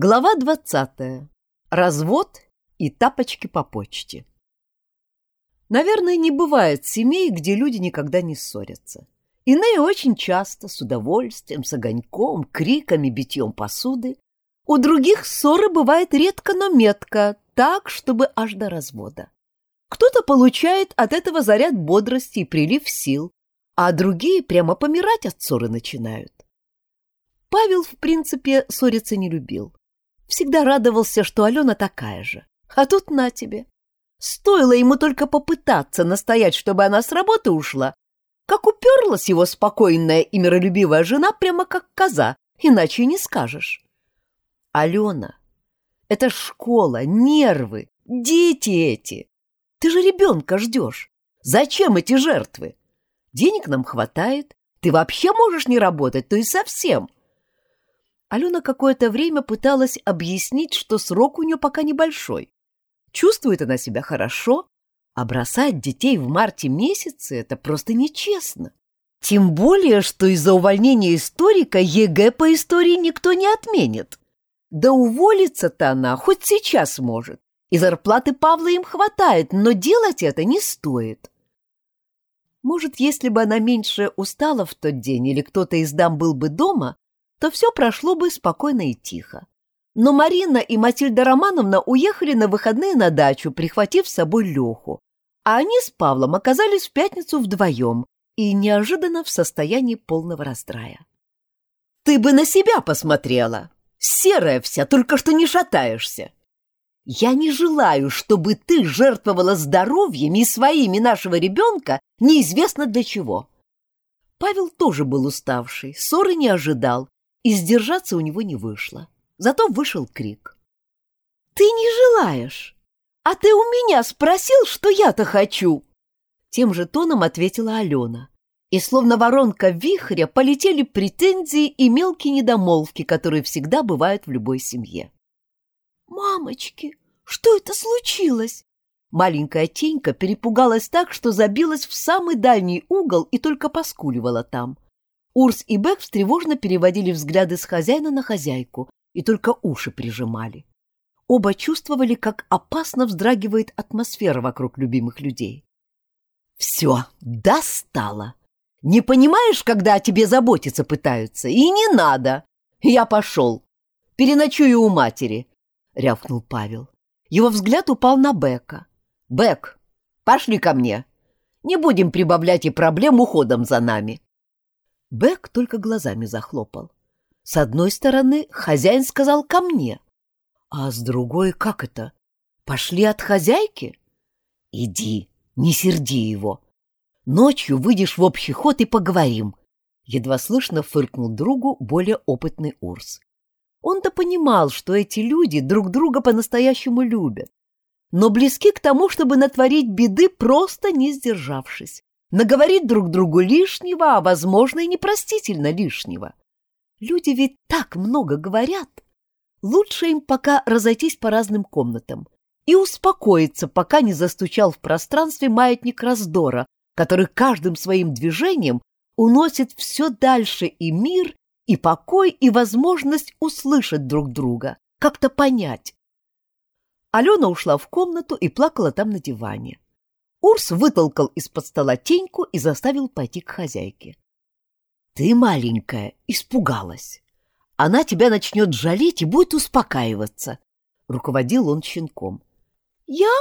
Глава двадцатая. Развод и тапочки по почте. Наверное, не бывает семей, где люди никогда не ссорятся. Иные очень часто, с удовольствием, с огоньком, криками, битьем посуды. У других ссоры бывает редко, но метко, так, чтобы аж до развода. Кто-то получает от этого заряд бодрости и прилив сил, а другие прямо помирать от ссоры начинают. Павел, в принципе, ссориться не любил. Всегда радовался, что Алена такая же. А тут на тебе. Стоило ему только попытаться настоять, чтобы она с работы ушла, как уперлась его спокойная и миролюбивая жена прямо как коза, иначе не скажешь. Алена, это школа, нервы, дети эти. Ты же ребенка ждешь. Зачем эти жертвы? Денег нам хватает. Ты вообще можешь не работать, то и совсем. Алена какое-то время пыталась объяснить, что срок у нее пока небольшой. Чувствует она себя хорошо, а бросать детей в марте месяце — это просто нечестно. Тем более, что из-за увольнения историка ЕГЭ по истории никто не отменит. Да уволиться-то она хоть сейчас может. И зарплаты Павла им хватает, но делать это не стоит. Может, если бы она меньше устала в тот день или кто-то из дам был бы дома, то все прошло бы спокойно и тихо. Но Марина и Матильда Романовна уехали на выходные на дачу, прихватив с собой Леху. А они с Павлом оказались в пятницу вдвоем и неожиданно в состоянии полного раздрая. «Ты бы на себя посмотрела! Серая вся, только что не шатаешься! Я не желаю, чтобы ты жертвовала здоровьем и своими нашего ребенка неизвестно для чего!» Павел тоже был уставший, ссоры не ожидал, и сдержаться у него не вышло. Зато вышел крик. «Ты не желаешь? А ты у меня спросил, что я-то хочу?» Тем же тоном ответила Алена. И словно воронка вихря полетели претензии и мелкие недомолвки, которые всегда бывают в любой семье. «Мамочки, что это случилось?» Маленькая тенька перепугалась так, что забилась в самый дальний угол и только поскуливала там. Урс и Бек встревожно переводили взгляды с хозяина на хозяйку и только уши прижимали. Оба чувствовали, как опасно вздрагивает атмосфера вокруг любимых людей. «Все, достало! Не понимаешь, когда о тебе заботиться пытаются? И не надо! Я пошел! Переночую у матери!» — рявкнул Павел. Его взгляд упал на Бека. «Бек, пошли ко мне! Не будем прибавлять и проблем уходом за нами!» Бек только глазами захлопал. С одной стороны, хозяин сказал ко мне, а с другой, как это? Пошли от хозяйки? Иди, не серди его. Ночью выйдешь в общий ход и поговорим. Едва слышно фыркнул другу более опытный Урс. Он-то понимал, что эти люди друг друга по-настоящему любят, но близки к тому, чтобы натворить беды, просто не сдержавшись наговорить друг другу лишнего, а, возможно, и непростительно лишнего. Люди ведь так много говорят. Лучше им пока разойтись по разным комнатам и успокоиться, пока не застучал в пространстве маятник раздора, который каждым своим движением уносит все дальше и мир, и покой, и возможность услышать друг друга, как-то понять. Алена ушла в комнату и плакала там на диване. Урс вытолкал из-под стола теньку и заставил пойти к хозяйке. «Ты, маленькая, испугалась. Она тебя начнет жалеть и будет успокаиваться», — руководил он щенком. «Я?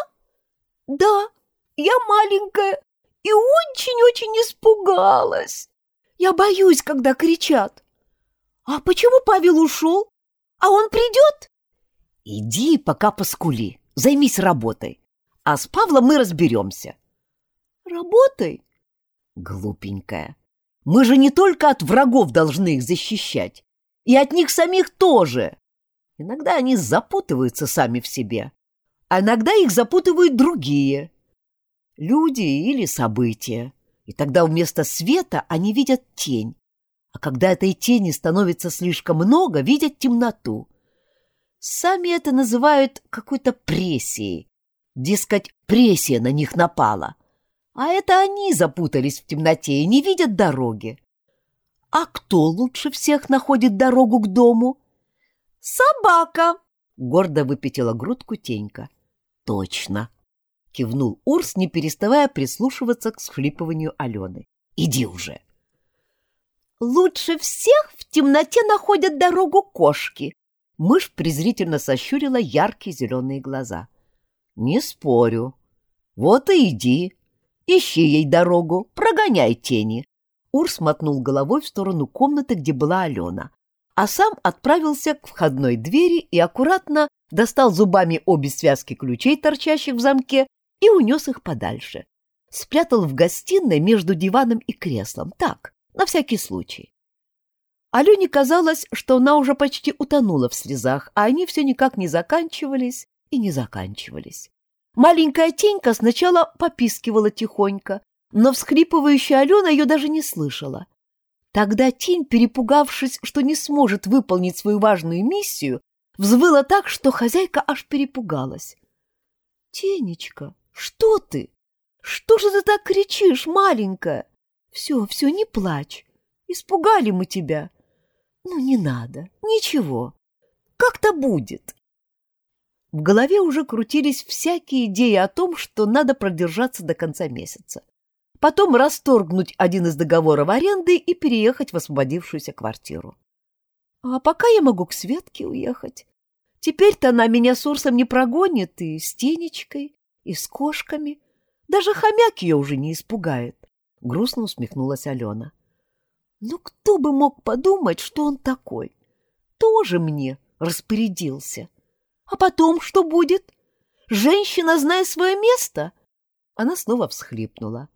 Да, я маленькая и очень-очень испугалась. Я боюсь, когда кричат. А почему Павел ушел? А он придет?» «Иди пока поскули, займись работой а с Павлом мы разберемся. Работай. Глупенькая. Мы же не только от врагов должны их защищать, и от них самих тоже. Иногда они запутываются сами в себе, а иногда их запутывают другие. Люди или события. И тогда вместо света они видят тень. А когда этой тени становится слишком много, видят темноту. Сами это называют какой-то прессией, Дескать, прессия на них напала. А это они запутались в темноте и не видят дороги. А кто лучше всех находит дорогу к дому? Собака!» — гордо выпятила грудку Тенька. «Точно!» — кивнул Урс, не переставая прислушиваться к схлипыванию Алены. «Иди уже!» «Лучше всех в темноте находят дорогу кошки!» Мышь презрительно сощурила яркие зеленые глаза. «Не спорю. Вот и иди. Ищи ей дорогу, прогоняй тени!» Урс мотнул головой в сторону комнаты, где была Алена, а сам отправился к входной двери и аккуратно достал зубами обе связки ключей, торчащих в замке, и унес их подальше. Спрятал в гостиной между диваном и креслом, так, на всякий случай. Алене казалось, что она уже почти утонула в слезах, а они все никак не заканчивались и не заканчивались. Маленькая тенька сначала попискивала тихонько, но всхлипывающая Алена ее даже не слышала. Тогда тень, перепугавшись, что не сможет выполнить свою важную миссию, взвыла так, что хозяйка аж перепугалась. — Тенечка, что ты? Что же ты так кричишь, маленькая? Все, все, не плачь. Испугали мы тебя. Ну, не надо, ничего. Как-то будет. В голове уже крутились всякие идеи о том, что надо продержаться до конца месяца. Потом расторгнуть один из договоров аренды и переехать в освободившуюся квартиру. А пока я могу к Светке уехать. Теперь-то она меня с Урсом не прогонит и с Тенечкой, и с кошками. Даже хомяк ее уже не испугает. Грустно усмехнулась Алена. Ну кто бы мог подумать, что он такой? Тоже мне распорядился. А потом что будет? Женщина, зная свое место? Она снова всхлипнула.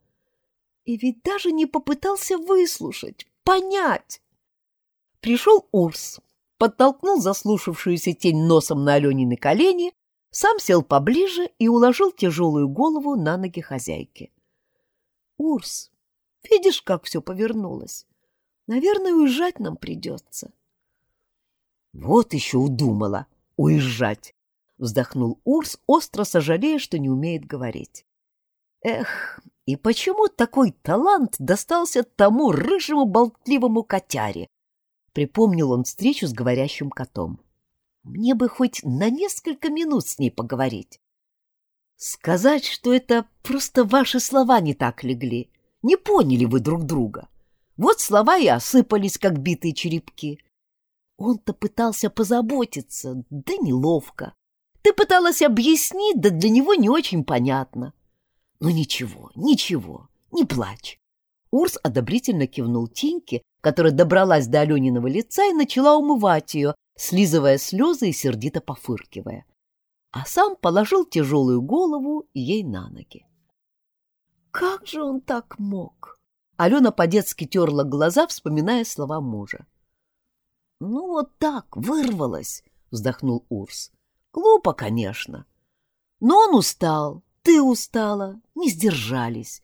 И ведь даже не попытался выслушать, понять. Пришел Урс, подтолкнул заслушавшуюся тень носом на Аленины колени, сам сел поближе и уложил тяжелую голову на ноги хозяйки. «Урс, видишь, как все повернулось? Наверное, уезжать нам придется». «Вот еще удумала уезжать!» — вздохнул Урс, остро сожалея, что не умеет говорить. «Эх, и почему такой талант достался тому рыжему болтливому котяре, Припомнил он встречу с говорящим котом. Мне бы хоть на несколько минут с ней поговорить. Сказать, что это просто ваши слова не так легли. Не поняли вы друг друга. Вот слова и осыпались, как битые черепки. Он-то пытался позаботиться, да неловко. Ты пыталась объяснить, да для него не очень понятно. Ну ничего, ничего, не плачь. Урс одобрительно кивнул Тиньке, которая добралась до Алениного лица и начала умывать ее, слизывая слезы и сердито пофыркивая. А сам положил тяжелую голову ей на ноги. Как же он так мог? Алена по-детски терла глаза, вспоминая слова мужа. «Ну вот так, вырвалась», — вздохнул Урс. «Глупо, конечно. Но он устал, ты устала, не сдержались.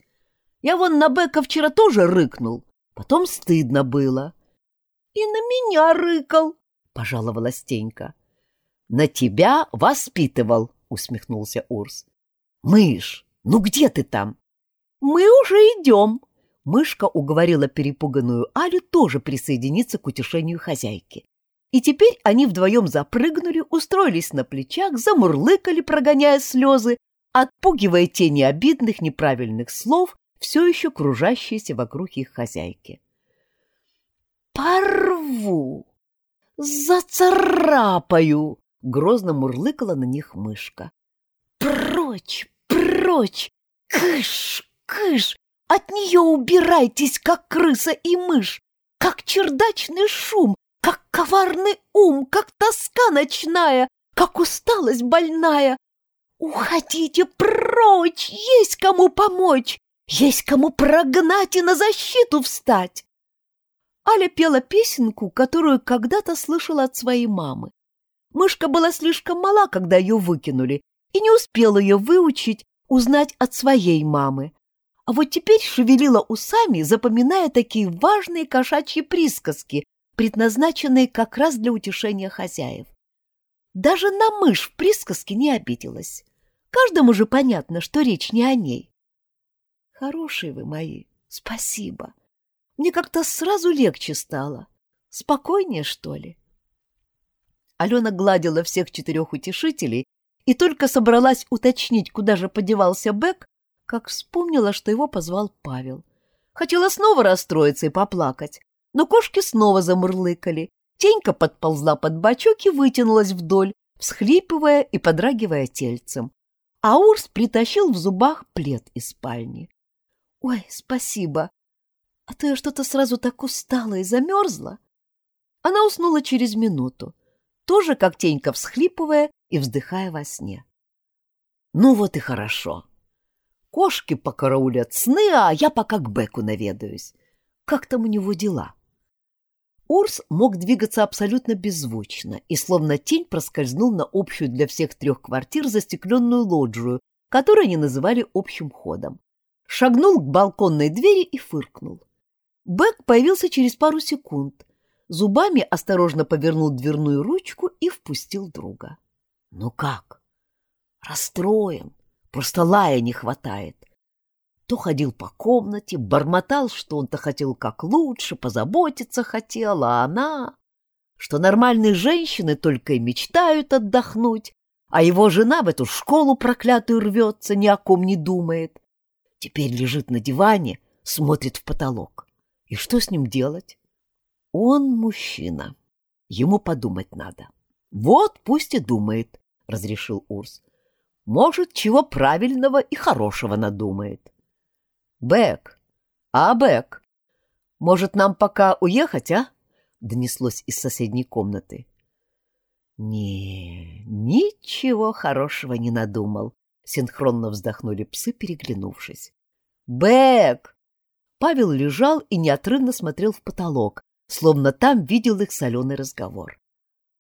Я вон на Бека вчера тоже рыкнул, Потом стыдно было. — И на меня рыкал, — пожаловалась Тенька. — На тебя воспитывал, — усмехнулся Урс. — Мышь, ну где ты там? — Мы уже идем. Мышка уговорила перепуганную Алю тоже присоединиться к утешению хозяйки. И теперь они вдвоем запрыгнули, устроились на плечах, замурлыкали, прогоняя слезы, отпугивая тени обидных неправильных слов все еще кружащиеся вокруг их хозяйки. «Порву! Зацарапаю!» — грозно мурлыкала на них мышка. «Прочь! Прочь! Кыш! Кыш! От нее убирайтесь, как крыса и мышь! Как чердачный шум! Как коварный ум! Как тоска ночная! Как усталость больная! Уходите прочь! Есть кому помочь! Есть кому прогнать и на защиту встать. Аля пела песенку, которую когда-то слышала от своей мамы. Мышка была слишком мала, когда ее выкинули, и не успела ее выучить, узнать от своей мамы. А вот теперь шевелила усами, запоминая такие важные кошачьи присказки, предназначенные как раз для утешения хозяев. Даже на мышь в присказке не обиделась. Каждому же понятно, что речь не о ней. Хорошие вы мои, спасибо. Мне как-то сразу легче стало. Спокойнее, что ли? Алена гладила всех четырех утешителей и только собралась уточнить, куда же подевался Бэк, как вспомнила, что его позвал Павел. Хотела снова расстроиться и поплакать, но кошки снова замурлыкали. Тенька подползла под бочок и вытянулась вдоль, всхлипывая и подрагивая тельцем. А Урс притащил в зубах плед из спальни. «Ой, спасибо! А то я что-то сразу так устала и замерзла!» Она уснула через минуту, тоже как Тенька всхлипывая и вздыхая во сне. «Ну вот и хорошо. Кошки покараулят сны, а я пока к Беку наведаюсь. Как там у него дела?» Урс мог двигаться абсолютно беззвучно и словно тень проскользнул на общую для всех трех квартир застекленную лоджию, которую они называли общим ходом. Шагнул к балконной двери и фыркнул. Бэк появился через пару секунд. Зубами осторожно повернул дверную ручку и впустил друга. «Ну как?» «Расстроен. Просто лая не хватает то ходил по комнате, бормотал, что он-то хотел как лучше, позаботиться хотел, а она... Что нормальные женщины только и мечтают отдохнуть, а его жена в эту школу проклятую рвется, ни о ком не думает. Теперь лежит на диване, смотрит в потолок. И что с ним делать? Он мужчина. Ему подумать надо. Вот пусть и думает, — разрешил Урс. Может, чего правильного и хорошего надумает. «Бэк! А, Бэк! Может, нам пока уехать, а?» — донеслось из соседней комнаты. «Не, ничего хорошего не надумал», — синхронно вздохнули псы, переглянувшись. «Бэк!» Павел лежал и неотрывно смотрел в потолок, словно там видел их соленый разговор.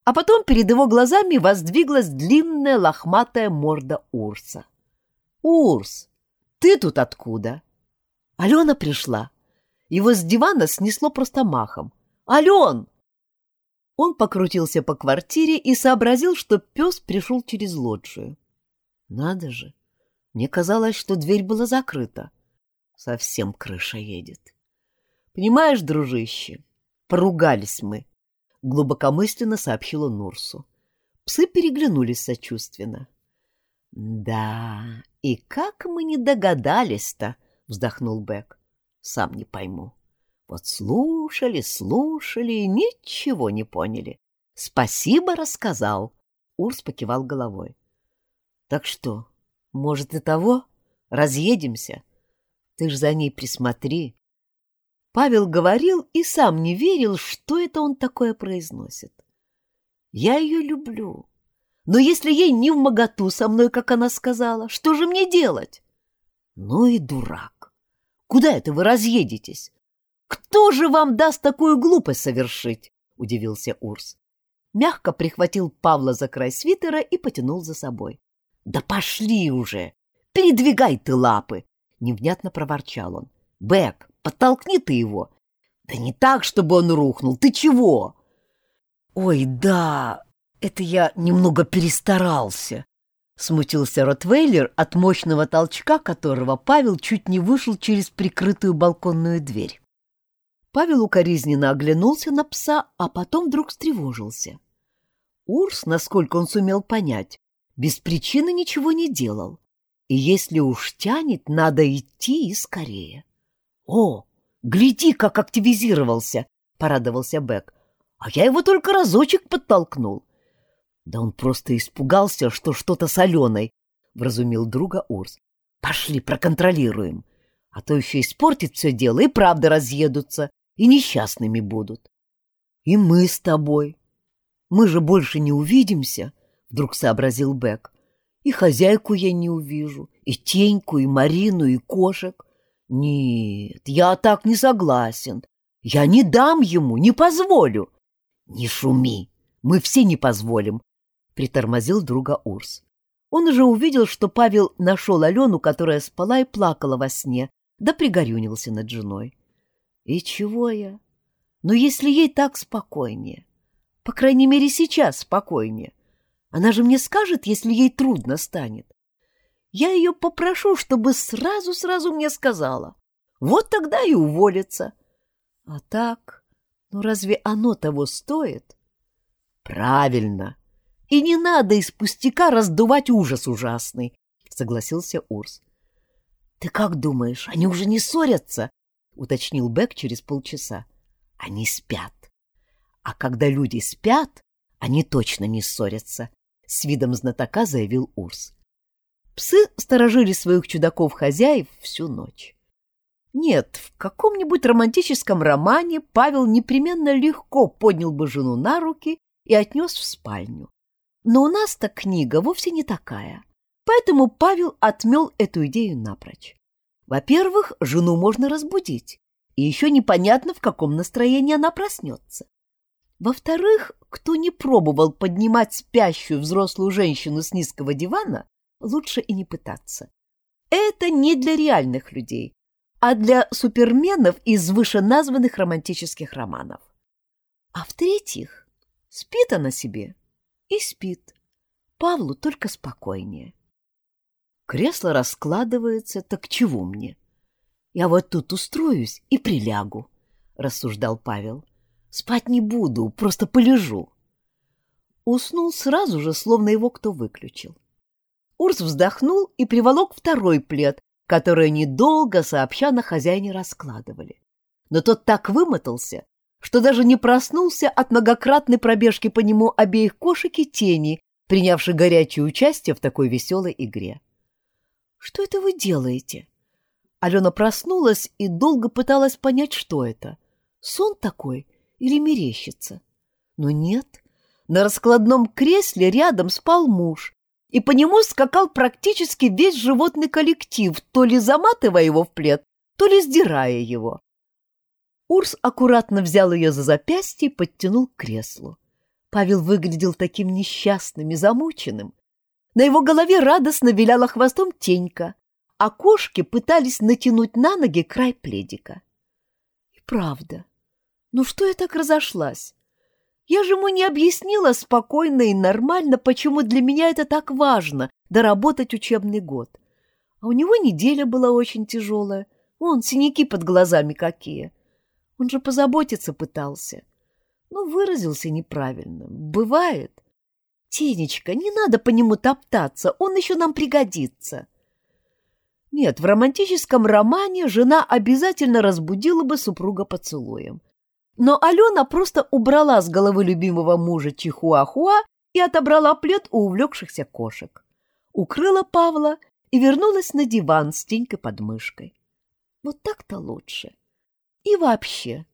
А потом перед его глазами воздвиглась длинная лохматая морда Урса. «Урс, ты тут откуда?» Алена пришла. Его с дивана снесло просто махом. «Ален!» Он покрутился по квартире и сообразил, что пес пришел через лоджию. Надо же! Мне казалось, что дверь была закрыта. Совсем крыша едет. Понимаешь, дружище, поругались мы, — глубокомысленно сообщила Нурсу. Псы переглянулись сочувственно. — Да, и как мы не догадались-то, —— вздохнул Бек. «Сам не пойму. Вот слушали, слушали и ничего не поняли. Спасибо, рассказал». Урс покивал головой. «Так что, может и того? Разъедемся? Ты ж за ней присмотри». Павел говорил и сам не верил, что это он такое произносит. «Я ее люблю. Но если ей не в моготу со мной, как она сказала, что же мне делать?» «Ну и дурак. Куда это вы разъедетесь? Кто же вам даст такую глупость совершить? — удивился Урс. Мягко прихватил Павла за край свитера и потянул за собой. — Да пошли уже! Передвигай ты лапы! — невнятно проворчал он. — Бэк, подтолкни ты его! Да не так, чтобы он рухнул. Ты чего? — Ой, да, это я немного перестарался, Смутился Ротвейлер от мощного толчка, которого Павел чуть не вышел через прикрытую балконную дверь. Павел укоризненно оглянулся на пса, а потом вдруг встревожился. Урс, насколько он сумел понять, без причины ничего не делал. И если уж тянет, надо идти и скорее. — О, гляди, как активизировался! — порадовался Бэк. — А я его только разочек подтолкнул. Да он просто испугался, что что-то соленой, — вразумил друга Урс. Пошли, проконтролируем, а то еще испортит все дело и правда разъедутся, и несчастными будут. И мы с тобой. Мы же больше не увидимся, — вдруг сообразил Бек. И хозяйку я не увижу, и Теньку, и Марину, и кошек. Нет, я так не согласен. Я не дам ему, не позволю. Не шуми, мы все не позволим, притормозил друга Урс. Он уже увидел, что Павел нашел Алену, которая спала и плакала во сне, да пригорюнился над женой. И чего я? Но если ей так спокойнее, по крайней мере сейчас спокойнее, она же мне скажет, если ей трудно станет. Я ее попрошу, чтобы сразу-сразу мне сказала. Вот тогда и уволится. А так, ну разве оно того стоит? Правильно. И не надо из пустяка раздувать ужас ужасный, согласился Урс. Ты как думаешь, они уже не ссорятся? уточнил Бек через полчаса. Они спят. А когда люди спят, они точно не ссорятся, с видом знатока заявил Урс. Псы сторожили своих чудаков-хозяев всю ночь. Нет, в каком-нибудь романтическом романе Павел непременно легко поднял бы жену на руки и отнес в спальню. Но у нас-то книга вовсе не такая, поэтому Павел отмел эту идею напрочь. Во-первых, жену можно разбудить, и еще непонятно, в каком настроении она проснется. Во-вторых, кто не пробовал поднимать спящую взрослую женщину с низкого дивана, лучше и не пытаться. Это не для реальных людей, а для суперменов из вышеназванных романтических романов. А в-третьих, спит она себе и спит. Павлу только спокойнее. Кресло раскладывается, так чего мне? Я вот тут устроюсь и прилягу, — рассуждал Павел. Спать не буду, просто полежу. Уснул сразу же, словно его кто выключил. Урс вздохнул и приволок второй плед, который недолго сообща на хозяине раскладывали. Но тот так вымотался, что даже не проснулся от многократной пробежки по нему обеих кошек и тени, принявших горячее участие в такой веселой игре. «Что это вы делаете?» Алена проснулась и долго пыталась понять, что это. Сон такой или мерещится? Но нет. На раскладном кресле рядом спал муж, и по нему скакал практически весь животный коллектив, то ли заматывая его в плед, то ли сдирая его. Урс аккуратно взял ее за запястье и подтянул к креслу. Павел выглядел таким несчастным и замученным. На его голове радостно виляла хвостом тенька, а кошки пытались натянуть на ноги край пледика. И правда, ну что я так разошлась? Я же ему не объяснила спокойно и нормально, почему для меня это так важно — доработать учебный год. А у него неделя была очень тяжелая. Вон, синяки под глазами какие. Он же позаботиться пытался. Ну, выразился неправильно. Бывает. Тенечка, не надо по нему топтаться, он еще нам пригодится. Нет, в романтическом романе жена обязательно разбудила бы супруга поцелуем. Но Алена просто убрала с головы любимого мужа Чихуахуа и отобрала плед у увлекшихся кошек. Укрыла Павла и вернулась на диван с тенькой под мышкой. Вот так-то лучше. И вообще,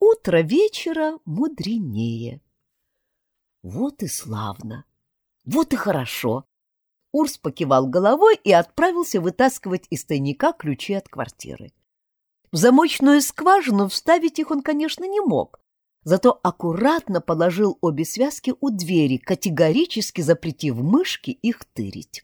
утро вечера мудренее. Вот и славно, вот и хорошо. Урс покивал головой и отправился вытаскивать из тайника ключи от квартиры. В замочную скважину вставить их он, конечно, не мог, зато аккуратно положил обе связки у двери, категорически запретив мышке их тырить.